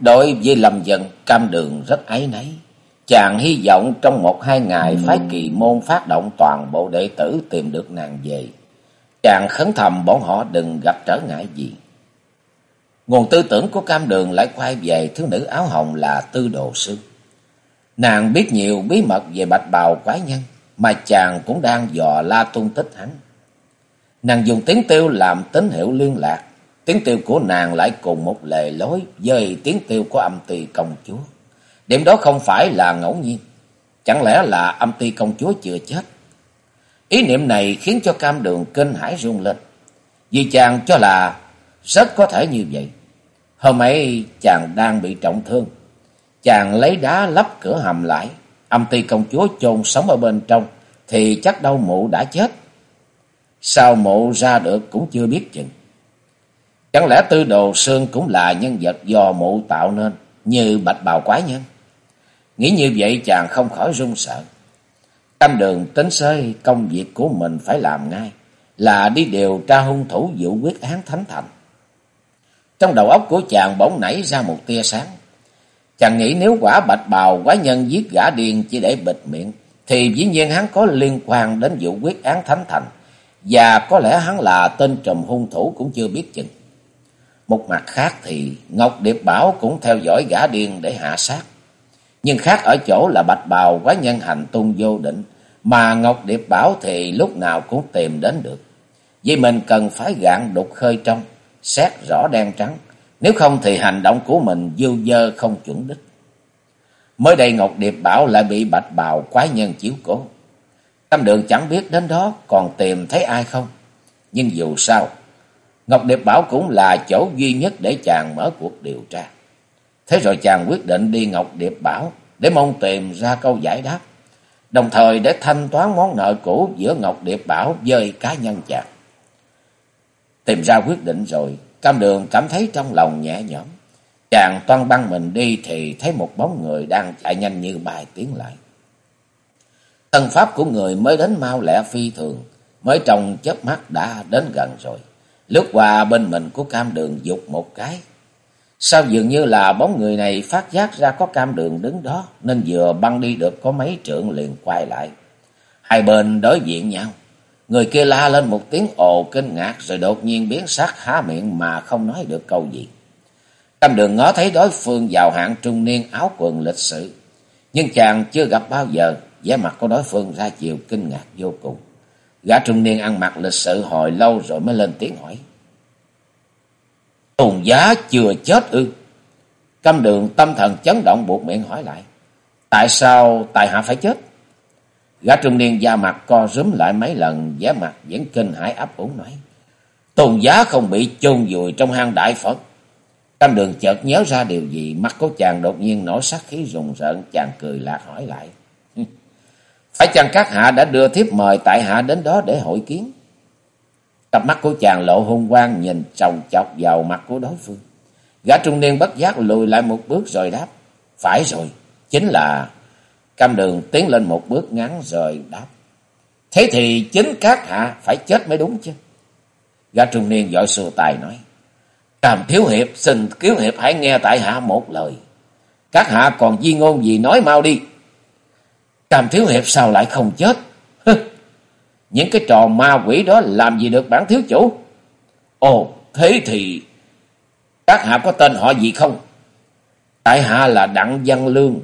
Đối với lâm dân, cam đường rất áy náy. Chàng hy vọng trong một hai ngày phái kỳ môn phát động toàn bộ đệ tử tìm được nàng về. Chàng khấn thầm bọn họ đừng gặp trở ngại gì. Nguồn tư tưởng của cam đường lại quay về thiếu nữ áo hồng là tư đồ sư. Nàng biết nhiều bí mật về bạch bào quái nhân, mà chàng cũng đang dò la tung tích hắn. Nàng dùng tiếng tiêu làm tín hiệu liên lạc, tiếng tiêu của nàng lại cùng một lề lối với tiếng tiêu của âm ty công chúa. Điểm đó không phải là ngẫu nhiên, chẳng lẽ là âm ty công chúa chưa chết? Ý niệm này khiến cho cam đường kinh hãi rung lên. Vì chàng cho là rất có thể như vậy. Hôm ấy chàng đang bị trọng thương. Chàng lấy đá lắp cửa hầm lại. Âm ty công chúa chôn sống ở bên trong. Thì chắc đâu mụ đã chết. Sao mụ ra được cũng chưa biết chừng. Chẳng lẽ tư đồ xương cũng là nhân vật do mụ tạo nên. Như bạch bào quái nhân. Nghĩ như vậy chàng không khỏi run sợ. Tam đường tính xơi công việc của mình phải làm ngay, là đi điều tra hung thủ vụ quyết án thánh thành. Trong đầu óc của chàng bỗng nảy ra một tia sáng. Chàng nghĩ nếu quả bạch bào quái nhân giết gã điên chỉ để bịt miệng, thì dĩ nhiên hắn có liên quan đến vụ quyết án thánh thành, và có lẽ hắn là tên trùm hung thủ cũng chưa biết chừng. Một mặt khác thì Ngọc Điệp Bảo cũng theo dõi gã điên để hạ sát. Nhưng khác ở chỗ là bạch bào quái nhân hành tung vô định, mà Ngọc Điệp Bảo thì lúc nào cũng tìm đến được. Vì mình cần phải gạn đục khơi trong, xét rõ đen trắng, nếu không thì hành động của mình dư dơ không chuẩn đích. Mới đây Ngọc Điệp Bảo lại bị bạch bào quái nhân chiếu cố. Tâm đường chẳng biết đến đó còn tìm thấy ai không. Nhưng dù sao, Ngọc Điệp Bảo cũng là chỗ duy nhất để chàng mở cuộc điều tra. Thế rồi chàng quyết định đi Ngọc Điệp Bảo để mong tìm ra câu giải đáp. Đồng thời để thanh toán món nợ cũ giữa Ngọc Điệp Bảo với cá nhân chàng. Tìm ra quyết định rồi, Cam Đường cảm thấy trong lòng nhẹ nhõm. Chàng toan băng mình đi thì thấy một bóng người đang chạy nhanh như bài tiến lại. Thân pháp của người mới đến mau lẹ phi thường, mới trong chớp mắt đã đến gần rồi. Lướt qua bên mình của cam đường dục một cái, Sao dường như là bóng người này phát giác ra có cam đường đứng đó, nên vừa băng đi được có mấy trượng liền quay lại. Hai bên đối diện nhau. Người kia la lên một tiếng ồ kinh ngạc rồi đột nhiên biến sắc há miệng mà không nói được câu gì. Cam đường ngó thấy đối phương vào hạng trung niên áo quần lịch sự. Nhưng chàng chưa gặp bao giờ, vẻ mặt của đối phương ra chiều kinh ngạc vô cùng. Gã trung niên ăn mặc lịch sự hồi lâu rồi mới lên tiếng hỏi. Tùng giá chưa chết ư? Cam đường tâm thần chấn động buộc miệng hỏi lại. Tại sao tài hạ phải chết? Gã trung niên da mặt co rúm lại mấy lần, vẻ mặt vẫn kinh hãi ấp ủng nói. Tôn giá không bị chôn vùi trong hang đại Phật. Cam đường chợt nhớ ra điều gì, mắt của chàng đột nhiên nổi sát khí rùng rợn, chàng cười lạc hỏi lại. [laughs] Phải chăng các hạ đã đưa thiếp mời tại hạ đến đó để hội kiến? Cặp mắt của chàng lộ hung quang nhìn trồng chọc vào mặt của đối phương. Gã trung niên bất giác lùi lại một bước rồi đáp. Phải rồi, chính là... Cam đường tiến lên một bước ngắn rồi đáp. Thế thì chính các hạ phải chết mới đúng chứ. Gã trung niên giỏi sùa tài nói. Cam thiếu hiệp xin cứu hiệp hãy nghe tại hạ một lời. Các hạ còn di ngôn gì nói mau đi. Cam thiếu hiệp sao lại không chết? Những cái trò ma quỷ đó làm gì được bản thiếu chủ? Ồ, thế thì các hạ có tên họ gì không? Tại hạ là Đặng Văn Lương.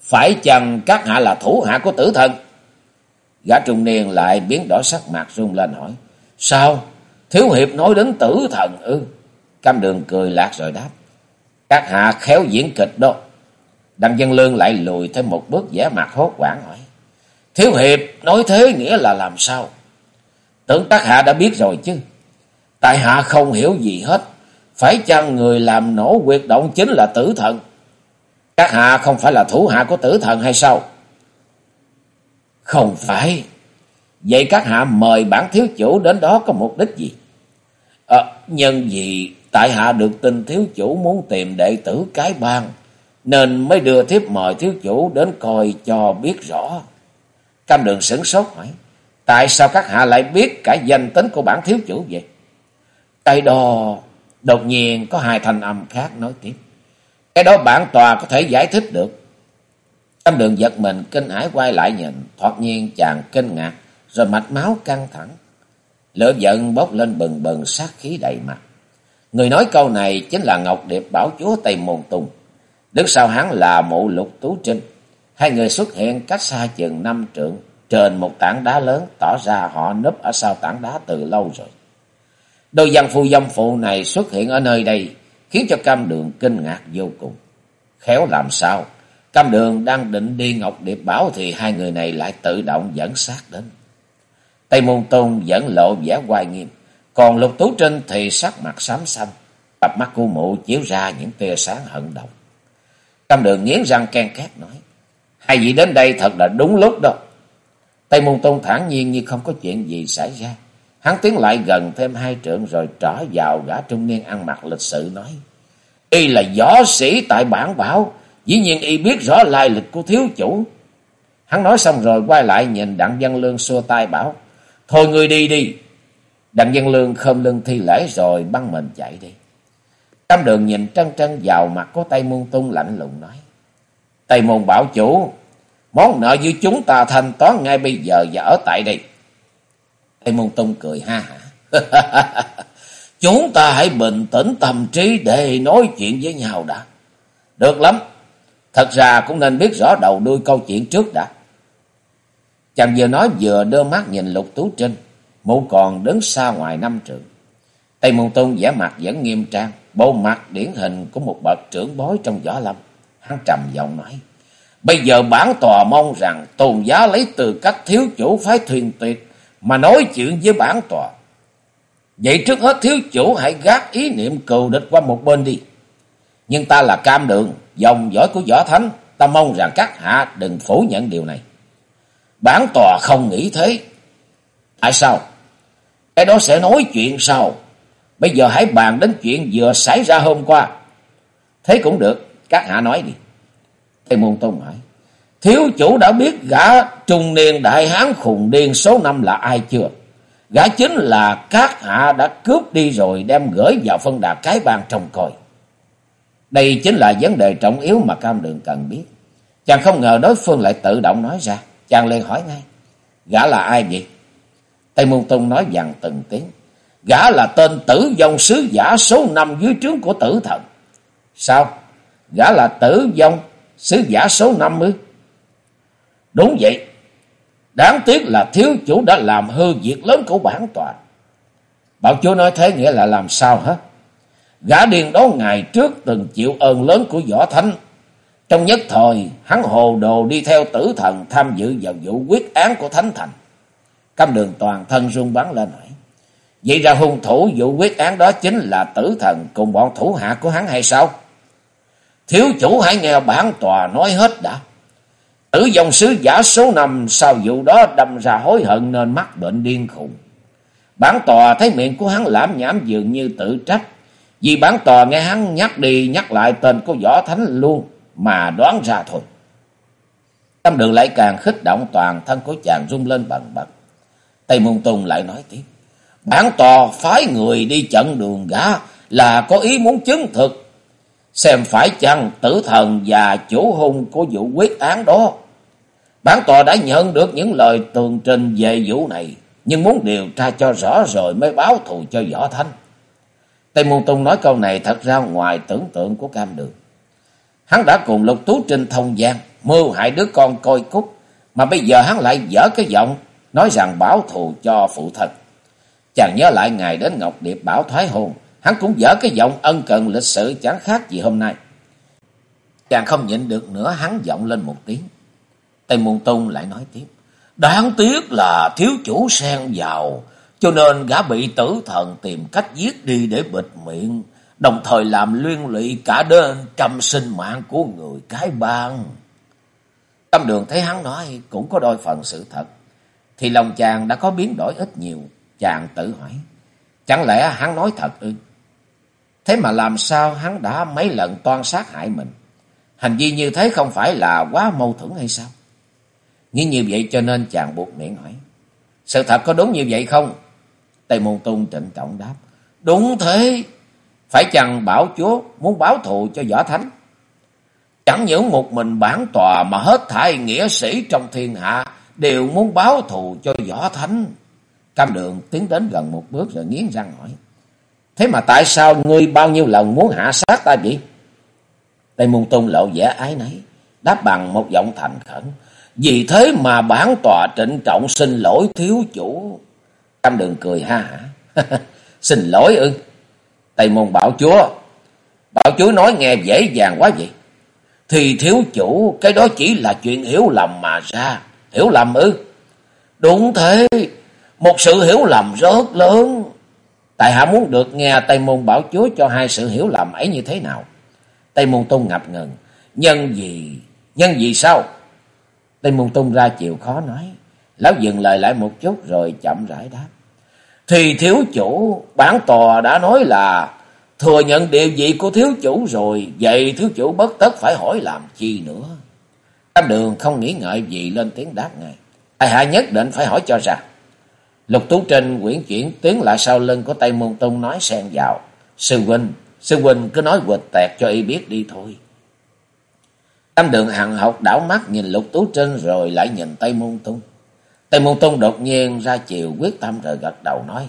Phải chăng các hạ là thủ hạ của tử thần? Gã trung niên lại biến đỏ sắc mặt rung lên hỏi. Sao? Thiếu hiệp nói đến tử thần ư? Cam đường cười lạc rồi đáp. Các hạ khéo diễn kịch đó. Đặng văn Lương lại lùi thêm một bước vẻ mặt hốt quảng hỏi. Thiếu hiệp nói thế nghĩa là làm sao? Tưởng các hạ đã biết rồi chứ. Tại hạ không hiểu gì hết. Phải chăng người làm nổ quyệt động chính là tử thần? Các hạ không phải là thủ hạ của tử thần hay sao? Không phải. Vậy các hạ mời bản thiếu chủ đến đó có mục đích gì? À, nhân vì tại hạ được tin thiếu chủ muốn tìm đệ tử cái bang, nên mới đưa thiếp mời thiếu chủ đến coi cho biết rõ. Cam đường sửng sốt hỏi, tại sao các hạ lại biết cả danh tính của bản thiếu chủ vậy? Cái đó, đột nhiên có hai thanh âm khác nói tiếp. Cái đó bản tòa có thể giải thích được. Cam đường giật mình kinh hãi quay lại nhìn, thoạt nhiên chàng kinh ngạc, rồi mạch máu căng thẳng. Lửa giận bốc lên bừng bừng sát khí đầy mặt. Người nói câu này chính là Ngọc Điệp bảo chúa Tây Môn Tùng. Đứng sau hắn là mụ lục tú trinh. Hai người xuất hiện cách xa chừng năm trượng, trên một tảng đá lớn tỏ ra họ núp ở sau tảng đá từ lâu rồi. Đôi dân phu dâm phụ này xuất hiện ở nơi đây, khiến cho cam đường kinh ngạc vô cùng. Khéo làm sao, cam đường đang định đi Ngọc Điệp Bảo thì hai người này lại tự động dẫn sát đến. Tây Môn Tôn vẫn lộ vẻ hoài nghiêm, còn Lục Tú Trinh thì sắc mặt xám xanh, cặp mắt của mụ chiếu ra những tia sáng hận độc. Cam đường nghiến răng ken két nói, hai vị đến đây thật là đúng lúc đó. Tây Môn Tôn thản nhiên như không có chuyện gì xảy ra. Hắn tiến lại gần thêm hai trượng rồi trở vào gã trung niên ăn mặc lịch sự nói. Y là võ sĩ tại bản bảo, dĩ nhiên y biết rõ lai lịch của thiếu chủ. Hắn nói xong rồi quay lại nhìn Đặng Văn Lương xua tay bảo. Thôi người đi đi. Đặng Văn Lương khom lưng thi lễ rồi băng mình chạy đi. Cam đường nhìn trân trân vào mặt của Tây Môn Tung lạnh lùng nói. Tây Môn bảo chủ, món nợ giữa chúng ta thanh toán ngay bây giờ và ở tại đây. Tây Môn Tông cười ha hả. [laughs] chúng ta hãy bình tĩnh tâm trí để nói chuyện với nhau đã. Được lắm. Thật ra cũng nên biết rõ đầu đuôi câu chuyện trước đã. Chàng vừa nói vừa đưa mắt nhìn Lục Tú Trinh, mụ còn đứng xa ngoài năm trượng. Tây Môn Tôn vẻ mặt vẫn nghiêm trang, bộ mặt điển hình của một bậc trưởng bối trong võ lâm. Hắn trầm giọng nói, bây giờ bản tòa mong rằng tôn giá lấy từ cách thiếu chủ phái thuyền tuyệt mà nói chuyện với bản tòa. Vậy trước hết thiếu chủ hãy gác ý niệm cừu địch qua một bên đi. Nhưng ta là cam đường, dòng dõi của võ thánh, ta mong rằng các hạ đừng phủ nhận điều này. Bản tòa không nghĩ thế. Tại sao? Cái đó sẽ nói chuyện sau. Bây giờ hãy bàn đến chuyện vừa xảy ra hôm qua. Thế cũng được, các hạ nói đi. Tây Môn Tôn hỏi. Thiếu chủ đã biết gã trung niên đại hán khùng điên số năm là ai chưa? Gã chính là các hạ đã cướp đi rồi đem gửi vào phân đà cái bàn trông coi. Đây chính là vấn đề trọng yếu mà Cam Đường cần biết. Chàng không ngờ đối phương lại tự động nói ra. Chàng liền hỏi ngay. Gã là ai vậy? Tây Môn Tông nói dằn từng tiếng. Gã là tên tử vong sứ giả số năm dưới trướng của tử thần. Sao? Gã là tử vong sứ giả số năm ư? Đúng vậy. Đáng tiếc là thiếu chủ đã làm hư việc lớn của bản tòa. Bảo chúa nói thế nghĩa là làm sao hết? Gã điên đó ngày trước từng chịu ơn lớn của võ thánh trong nhất thời, hắn hồ đồ đi theo tử thần tham dự vào vụ quyết án của Thánh Thành. Cam đường toàn thân run bắn lên hỏi. Vậy ra hung thủ vụ quyết án đó chính là tử thần cùng bọn thủ hạ của hắn hay sao? Thiếu chủ hãy nghe bản tòa nói hết đã. Tử dòng sứ giả số năm, sau vụ đó đâm ra hối hận nên mắc bệnh điên khùng. Bản tòa thấy miệng của hắn lãm nhảm dường như tự trách. Vì bản tòa nghe hắn nhắc đi nhắc lại tên của Võ Thánh luôn mà đoán ra thôi. Tâm đường lại càng khích động, toàn thân của chàng rung lên bần bật. Tây Môn Tùng lại nói tiếp. Bản tòa phái người đi chặn đường gã là có ý muốn chứng thực. Xem phải chăng tử thần và chủ hung của vụ quyết án đó. Bản tòa đã nhận được những lời tường trình về vụ này. Nhưng muốn điều tra cho rõ rồi mới báo thù cho Võ Thanh. Tây Môn Tùng nói câu này thật ra ngoài tưởng tượng của cam đường. Hắn đã cùng Lục Tú Trinh thông gian, mưu hại đứa con coi cúc. Mà bây giờ hắn lại dở cái giọng, nói rằng báo thù cho phụ thần. Chàng nhớ lại ngày đến Ngọc Điệp bảo thoái hồn hắn cũng dở cái giọng ân cần lịch sự chẳng khác gì hôm nay. Chàng không nhịn được nữa, hắn giọng lên một tiếng. Tây Môn Tung lại nói tiếp. Đáng tiếc là thiếu chủ xen vào, cho nên gã bị tử thần tìm cách giết đi để bịt miệng, đồng thời làm liên lụy cả đến trăm sinh mạng của người cái bang. Tâm đường thấy hắn nói cũng có đôi phần sự thật, thì lòng chàng đã có biến đổi ít nhiều, chàng tự hỏi, chẳng lẽ hắn nói thật ư? Thế mà làm sao hắn đã mấy lần toan sát hại mình? Hành vi như thế không phải là quá mâu thuẫn hay sao? Nghĩ như vậy cho nên chàng buộc miệng hỏi. Sự thật có đúng như vậy không? Tây Môn Tung trịnh trọng đáp. Đúng thế. Phải chăng bảo chúa muốn báo thù cho võ thánh? Chẳng những một mình bản tòa mà hết thảy nghĩa sĩ trong thiên hạ đều muốn báo thù cho võ thánh. Cam đường tiến đến gần một bước rồi nghiến răng hỏi. Thế mà tại sao ngươi bao nhiêu lần muốn hạ sát ta vậy? Tây Môn Tung lộ vẻ ái nấy, đáp bằng một giọng thành khẩn. Vì thế mà bản tòa trịnh trọng xin lỗi thiếu chủ. Cam đường cười ha hả. [laughs] xin lỗi ư. Tây môn bảo chúa. Bảo chúa nói nghe dễ dàng quá vậy. Thì thiếu chủ cái đó chỉ là chuyện hiểu lầm mà ra. Hiểu lầm ư. Đúng thế. Một sự hiểu lầm rất lớn. Tại hạ muốn được nghe Tây môn bảo chúa cho hai sự hiểu lầm ấy như thế nào. Tây môn tôn ngập ngừng. Nhân gì? Nhân gì sao? Tây Môn Tung ra chịu khó nói. Lão dừng lời lại một chút rồi chậm rãi đáp. Thì thiếu chủ, bản tòa đã nói là thừa nhận điều gì của thiếu chủ rồi. Vậy thiếu chủ bất tất phải hỏi làm chi nữa. Tam đường không nghĩ ngợi gì lên tiếng đáp ngay. tại hạ nhất định phải hỏi cho rằng. Lục Tú Trinh quyển chuyển tiến lại sau lưng của Tây Môn Tung nói xen vào. Sư huynh, sư huynh cứ nói quệt tẹt cho y biết đi thôi. Tam đường hàng học đảo mắt nhìn lục tú trinh rồi lại nhìn Tây Môn Tung. Tây Môn Tung đột nhiên ra chiều quyết tâm rồi gật đầu nói.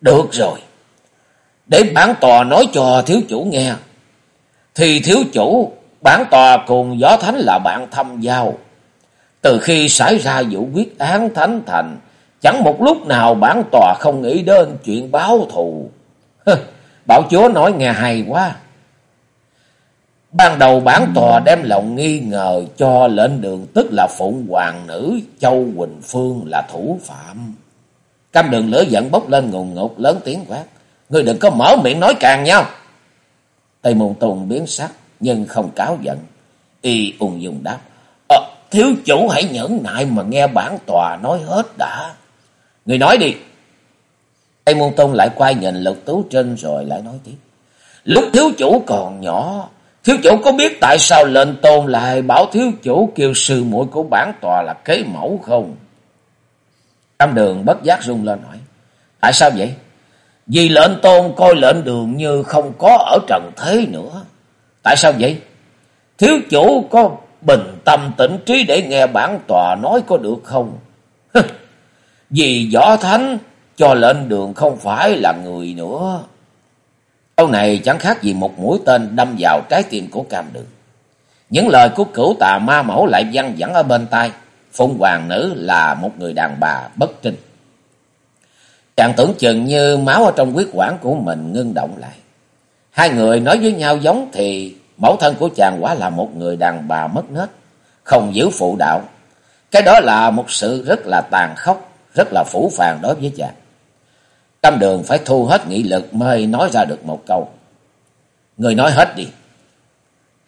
Được rồi. Để bản tòa nói cho thiếu chủ nghe. Thì thiếu chủ, bản tòa cùng gió thánh là bạn thâm giao. Từ khi xảy ra vụ quyết án thánh thành, chẳng một lúc nào bản tòa không nghĩ đến chuyện báo thù. Bảo chúa nói nghe hay quá. Ban đầu bản tòa đem lòng nghi ngờ cho lệnh đường tức là phụng hoàng nữ Châu Quỳnh Phương là thủ phạm. Cam đường lửa giận bốc lên ngùn ngụt lớn tiếng quát. Ngươi đừng có mở miệng nói càng nhau. Tây Môn Tùng biến sắc nhưng không cáo giận. Y ung dung đáp. Ờ, thiếu chủ hãy nhẫn nại mà nghe bản tòa nói hết đã. Người nói đi. Tây Môn Tông lại quay nhìn Lục Tú Trinh rồi lại nói tiếp. Lúc thiếu chủ còn nhỏ, Thiếu chủ có biết tại sao lệnh tôn lại bảo thiếu chủ kêu sư muội của bản tòa là kế mẫu không? Tam đường bất giác rung lên hỏi. Tại sao vậy? Vì lệnh tôn coi lệnh đường như không có ở trần thế nữa. Tại sao vậy? Thiếu chủ có bình tâm tĩnh trí để nghe bản tòa nói có được không? Vì võ thánh cho lên đường không phải là người nữa. Câu này chẳng khác gì một mũi tên đâm vào trái tim của cam đường. Những lời của cửu tà ma mẫu lại văng vẳng ở bên tai. Phụng hoàng nữ là một người đàn bà bất trinh. Chàng tưởng chừng như máu ở trong huyết quản của mình ngưng động lại. Hai người nói với nhau giống thì mẫu thân của chàng quả là một người đàn bà mất nết, không giữ phụ đạo. Cái đó là một sự rất là tàn khốc, rất là phủ phàng đối với chàng. cam đường phải thu hết nghị lực mới nói ra được một câu. Người nói hết đi.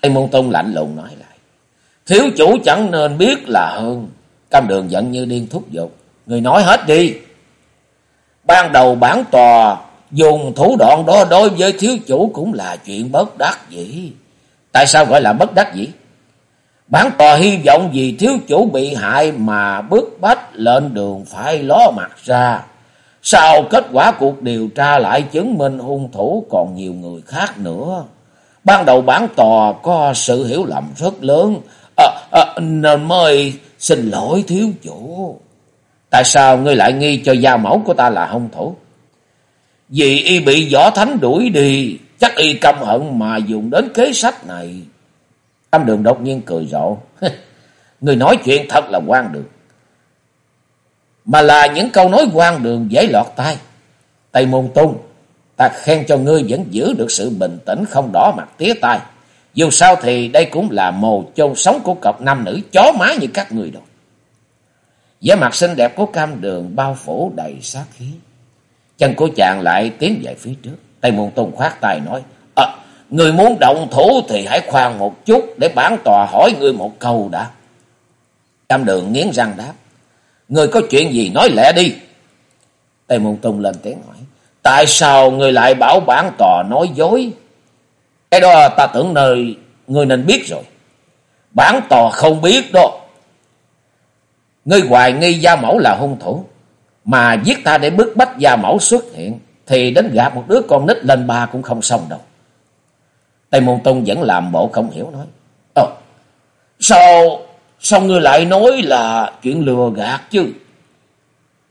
Tây Môn Tông lạnh lùng nói lại. Thiếu chủ chẳng nên biết là hơn. Cam đường giận như điên thúc giục. Người nói hết đi. Ban đầu bản tòa dùng thủ đoạn đó đối với thiếu chủ cũng là chuyện bất đắc dĩ. Tại sao gọi là bất đắc dĩ? Bản tòa hy vọng vì thiếu chủ bị hại mà bước bách lên đường phải ló mặt ra. Sau kết quả cuộc điều tra lại chứng minh hung thủ còn nhiều người khác nữa. Ban đầu bản tòa có sự hiểu lầm rất lớn, à, à, nên mới xin lỗi thiếu chủ. Tại sao ngươi lại nghi cho gia mẫu của ta là hung thủ? Vì y bị võ thánh đuổi đi, chắc y căm hận mà dùng đến kế sách này. Tam đường đột nhiên cười rộ. [laughs] Người nói chuyện thật là quan đường. Mà là những câu nói quan đường dễ lọt tai. Tây môn tung, ta khen cho ngươi vẫn giữ được sự bình tĩnh không đỏ mặt tía tai. Dù sao thì đây cũng là mồ chôn sống của cặp nam nữ chó má như các người đâu. vẻ mặt xinh đẹp của cam đường bao phủ đầy sát khí. Chân của chàng lại tiến về phía trước. Tây môn tung khoát tay nói. Người muốn động thủ thì hãy khoan một chút để bản tòa hỏi ngươi một câu đã. Cam đường nghiến răng đáp. Ngươi có chuyện gì nói lẹ đi. Tây môn tùng lên tiếng hỏi. Tại sao ngươi lại bảo bản tòa nói dối? Cái đó ta tưởng nơi ngươi nên biết rồi. Bản tòa không biết đó. Ngươi hoài nghi gia mẫu là hung thủ. Mà giết ta để bức bách gia mẫu xuất hiện. Thì đến gặp một đứa con nít lên ba cũng không xong đâu. Tây Môn Tông vẫn làm bộ không hiểu nói. Ồ, sao, sao ngươi lại nói là chuyện lừa gạt chứ?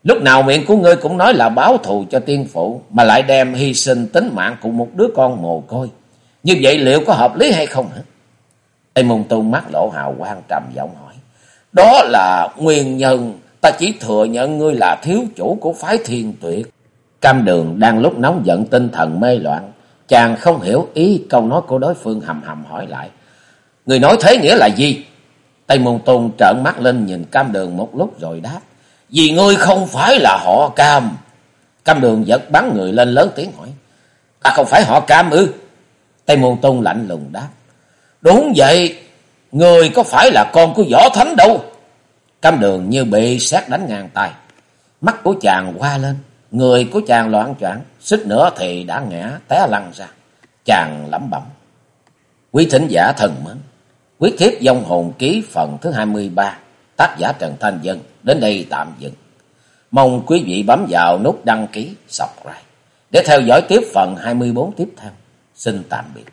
Lúc nào miệng của ngươi cũng nói là báo thù cho tiên phụ, mà lại đem hy sinh tính mạng của một đứa con mồ côi. Như vậy liệu có hợp lý hay không hả? Tây Môn Tông mắt lộ hào quang trầm giọng hỏi. Đó là nguyên nhân ta chỉ thừa nhận ngươi là thiếu chủ của phái thiên tuyệt. Cam đường đang lúc nóng giận tinh thần mê loạn, Chàng không hiểu ý câu nói của đối phương hầm hầm hỏi lại. Người nói thế nghĩa là gì? Tây Môn Tôn trợn mắt lên nhìn cam đường một lúc rồi đáp. Vì ngươi không phải là họ cam. Cam đường giật bắn người lên lớn tiếng hỏi. Ta không phải họ cam ư? Tây Môn Tôn lạnh lùng đáp. Đúng vậy, người có phải là con của võ thánh đâu. Cam đường như bị sát đánh ngang tay. Mắt của chàng qua lên. Người của chàng loạn choạng, xích nữa thì đã ngã té lăn ra. Chàng lẩm bẩm. Quý thính giả thần mến, quyết thiếp dông hồn ký phần thứ 23, tác giả Trần Thanh Dân, đến đây tạm dừng. Mong quý vị bấm vào nút đăng ký, subscribe để theo dõi tiếp phần 24 tiếp theo. Xin tạm biệt.